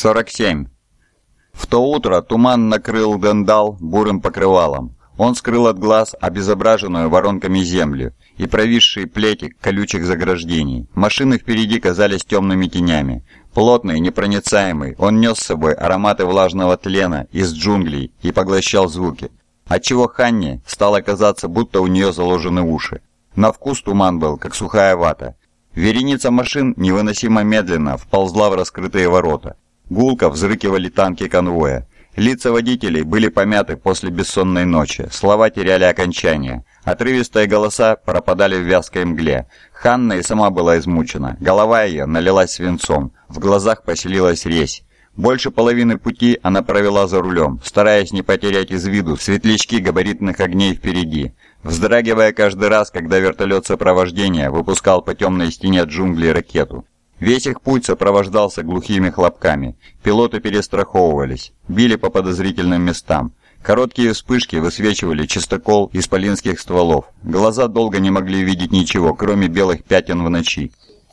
47. В то утро туман накрыл Дендал бурым покрывалом. Он скрыл от глаз обезображенную воронками землю и провисшие плети колючих заграждений. Машины впереди казались темными тенями. Плотный, непроницаемый, он нес с собой ароматы влажного тлена из джунглей и поглощал звуки. Отчего Ханне стало казаться, будто у нее заложены уши. На вкус туман был, как сухая вата. Вереница машин невыносимо медленно вползла в раскрытые ворота. Гулко взрыкивали танки конвоя. Лица водителей были помяты после бессонной ночи, слова теряли окончание. Отрывистые голоса пропадали в вязкой мгле. Ханна и сама была измучена. Голова ее налилась свинцом, в глазах поселилась резь. Больше половины пути она провела за рулем, стараясь не потерять из виду светлячки габаритных огней впереди, вздрагивая каждый раз, когда вертолет сопровождения выпускал по темной стене джунглей ракету. Весь их путь сопровождался глухими хлопками. Пилоты перестраховывались, били по подозрительным местам. Короткие вспышки высвечивали чистокол исполинских стволов. Глаза долго не могли видеть ничего, кроме белых пятен в ночи.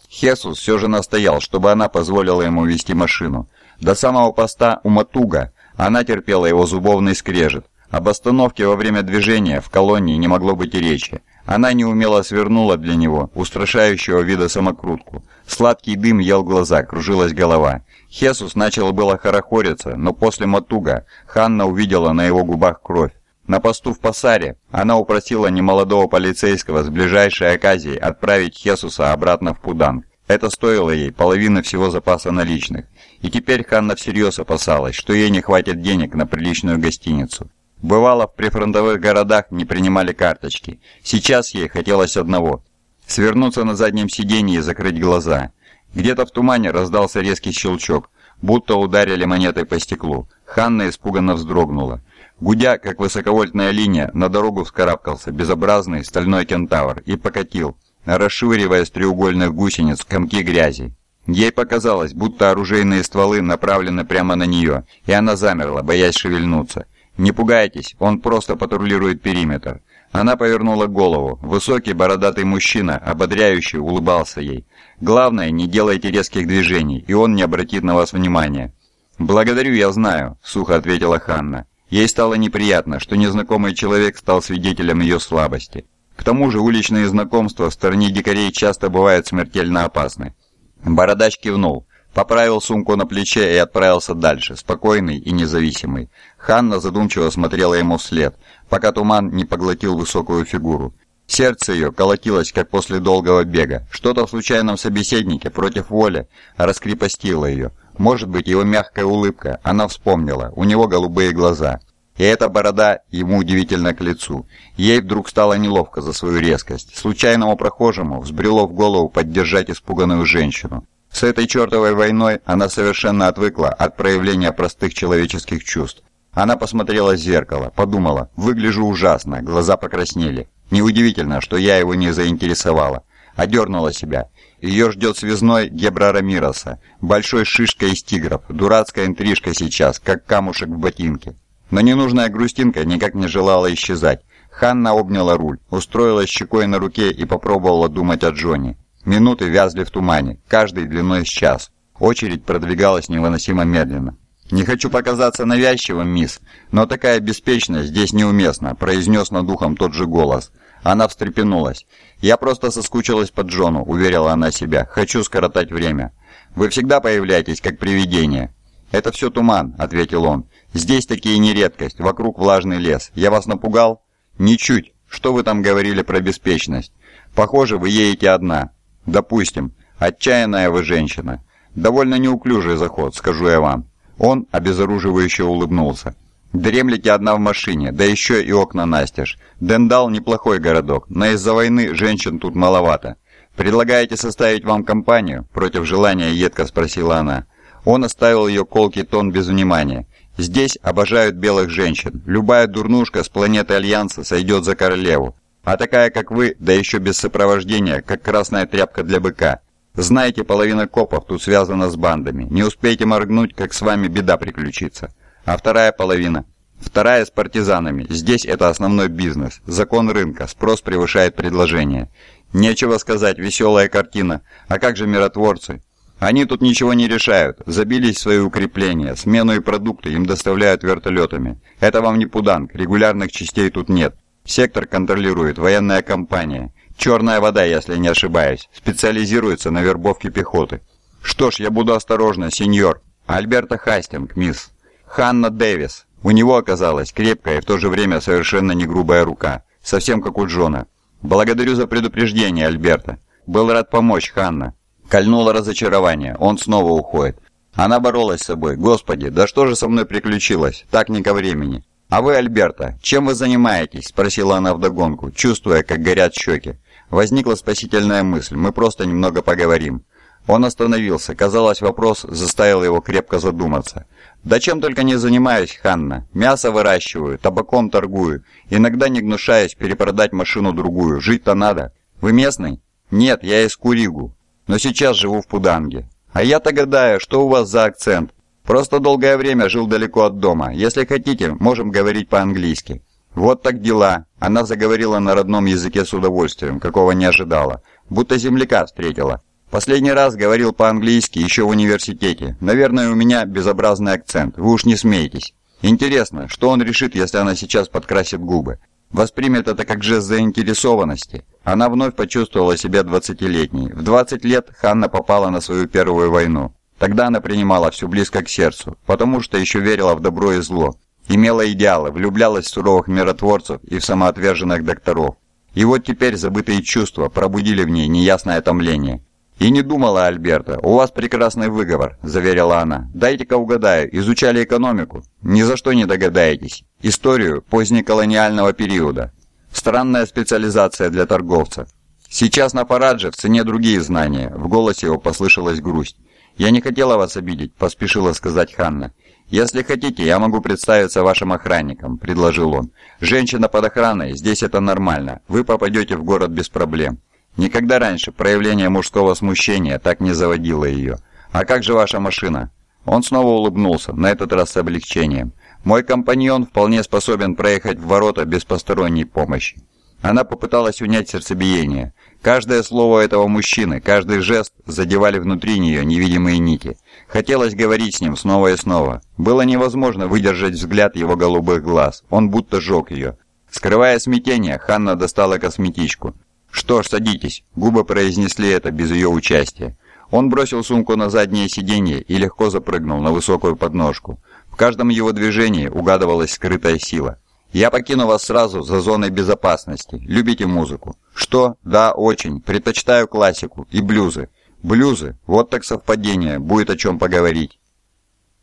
Хесус все же настоял, чтобы она позволила ему вести машину. До самого поста у Матуга она терпела его зубовный скрежет. Об остановке во время движения в колонии не могло быть и речи. Она неумело свернула для него устрашающего вида самокрутку. Сладкий дым ел глаза, кружилась голова. Хесус начал было хорохориться, но после мотуга Ханна увидела на его губах кровь. На посту в Пассаре она упросила немолодого полицейского с ближайшей оказией отправить Хесуса обратно в Пуданг. Это стоило ей половины всего запаса наличных. И теперь Ханна всерьез опасалась, что ей не хватит денег на приличную гостиницу. Бывало, в прифронтовых городах не принимали карточки. Сейчас ей хотелось одного – свернуться на заднем сиденье и закрыть глаза. Где-то в тумане раздался резкий щелчок, будто ударили монетой по стеклу. Ханна испуганно вздрогнула. Гудя, как высоковольтная линия, на дорогу вскарабкался безобразный стальной кентавр и покатил, расшвыривая с треугольных гусениц комки грязи. Ей показалось, будто оружейные стволы направлены прямо на нее, и она замерла, боясь шевельнуться. «Не пугайтесь, он просто патрулирует периметр». Она повернула голову. Высокий бородатый мужчина, ободряющий, улыбался ей. «Главное, не делайте резких движений, и он не обратит на вас внимания». «Благодарю, я знаю», — сухо ответила Ханна. Ей стало неприятно, что незнакомый человек стал свидетелем ее слабости. К тому же уличные знакомства в стороне дикарей часто бывают смертельно опасны. Бородач кивнул. Поправил сумку на плече и отправился дальше, спокойный и независимый. Ханна задумчиво смотрела ему вслед, пока туман не поглотил высокую фигуру. Сердце ее колотилось, как после долгого бега. Что-то в случайном собеседнике против воли раскрепостило ее. Может быть, его мягкая улыбка, она вспомнила, у него голубые глаза. И эта борода ему удивительно к лицу. Ей вдруг стало неловко за свою резкость. Случайному прохожему взбрело в голову поддержать испуганную женщину. С этой чертовой войной она совершенно отвыкла от проявления простых человеческих чувств. Она посмотрела в зеркало, подумала, выгляжу ужасно, глаза покраснели. Неудивительно, что я его не заинтересовала. Одернула себя. Ее ждет связной Гебра Рамироса, большой шишка из тигров, дурацкая интрижка сейчас, как камушек в ботинке. Но ненужная грустинка никак не желала исчезать. Ханна обняла руль, устроилась щекой на руке и попробовала думать о Джонни. Минуты вязли в тумане, каждый длиной с час. Очередь продвигалась невыносимо медленно. «Не хочу показаться навязчивым, мисс, но такая беспечность здесь неуместна», произнес над ухом тот же голос. Она встрепенулась. «Я просто соскучилась по Джону», — уверила она себя. «Хочу скоротать время». «Вы всегда появляетесь, как привидение». «Это все туман», — ответил он. «Здесь такие не редкость, вокруг влажный лес. Я вас напугал?» «Ничуть. Что вы там говорили про беспечность?» «Похоже, вы едете одна. Допустим, отчаянная вы женщина. Довольно неуклюжий заход, скажу я вам. Он обезоруживающе улыбнулся. Дремлете одна в машине, да еще и окна настежь. Дендал неплохой городок, но из-за войны женщин тут маловато. Предлагаете составить вам компанию? Против желания едко спросила она. Он оставил ее колкий тон без внимания. Здесь обожают белых женщин. Любая дурнушка с планеты Альянса сойдет за королеву. А такая, как вы, да еще без сопровождения, как красная тряпка для быка. Знаете, половина копов тут связана с бандами. Не успейте моргнуть, как с вами беда приключится. А вторая половина? Вторая с партизанами. Здесь это основной бизнес. Закон рынка. Спрос превышает предложение. Нечего сказать, веселая картина. А как же миротворцы? Они тут ничего не решают, забились в свои укрепления, смену и продукты им доставляют вертолетами. Это вам не пуданг, регулярных частей тут нет. Сектор контролирует военная компания. Черная вода, если не ошибаюсь, специализируется на вербовке пехоты. Что ж, я буду осторожна, сеньор. Альберта Хастинг, мисс. Ханна Дэвис. У него оказалась крепкая и в то же время совершенно не грубая рука. Совсем как у Джона. Благодарю за предупреждение, Альберта. Был рад помочь, Ханна. Кольнуло разочарование. Он снова уходит. Она боролась с собой. Господи, да что же со мной приключилось? Так не ко времени. «А вы, Альберта, чем вы занимаетесь?» – спросила она вдогонку, чувствуя, как горят щеки. Возникла спасительная мысль. «Мы просто немного поговорим». Он остановился. Казалось, вопрос заставил его крепко задуматься. «Да чем только не занимаюсь, Ханна. Мясо выращиваю, табаком торгую. Иногда не гнушаюсь перепродать машину другую. Жить-то надо. Вы местный?» «Нет, я из Куригу но сейчас живу в Пуданге. А я-то гадаю, что у вас за акцент. Просто долгое время жил далеко от дома. Если хотите, можем говорить по-английски». «Вот так дела». Она заговорила на родном языке с удовольствием, какого не ожидала. Будто земляка встретила. Последний раз говорил по-английски еще в университете. Наверное, у меня безобразный акцент. Вы уж не смеетесь. Интересно, что он решит, если она сейчас подкрасит губы? Воспримет это как жест заинтересованности. Она вновь почувствовала себя двадцатилетней. В 20 лет Ханна попала на свою первую войну. Тогда она принимала все близко к сердцу, потому что еще верила в добро и зло. Имела идеалы, влюблялась в суровых миротворцев и в самоотверженных докторов. И вот теперь забытые чувства пробудили в ней неясное томление. «И не думала, Альберта, у вас прекрасный выговор», – заверила она. «Дайте-ка угадаю, изучали экономику?» «Ни за что не догадаетесь. Историю позднеколониального периода. Странная специализация для торговца. Сейчас на Парадже в цене другие знания. В голосе его послышалась грусть. «Я не хотела вас обидеть», – поспешила сказать Ханна. «Если хотите, я могу представиться вашим охранником», – предложил он. «Женщина под охраной, здесь это нормально. Вы попадете в город без проблем». Никогда раньше проявление мужского смущения так не заводило ее. «А как же ваша машина?» Он снова улыбнулся, на этот раз с облегчением. Мой компаньон вполне способен проехать в ворота без посторонней помощи. Она попыталась унять сердцебиение. Каждое слово этого мужчины, каждый жест задевали внутри нее невидимые нити. Хотелось говорить с ним снова и снова. Было невозможно выдержать взгляд его голубых глаз. Он будто жег ее. Скрывая смятение, Ханна достала косметичку. «Что ж, садитесь», — губы произнесли это без ее участия. Он бросил сумку на заднее сиденье и легко запрыгнул на высокую подножку. В каждом его движении угадывалась скрытая сила. «Я покину вас сразу за зоной безопасности. Любите музыку?» «Что? Да, очень. Предпочитаю классику и блюзы. Блюзы? Вот так совпадение. Будет о чем поговорить».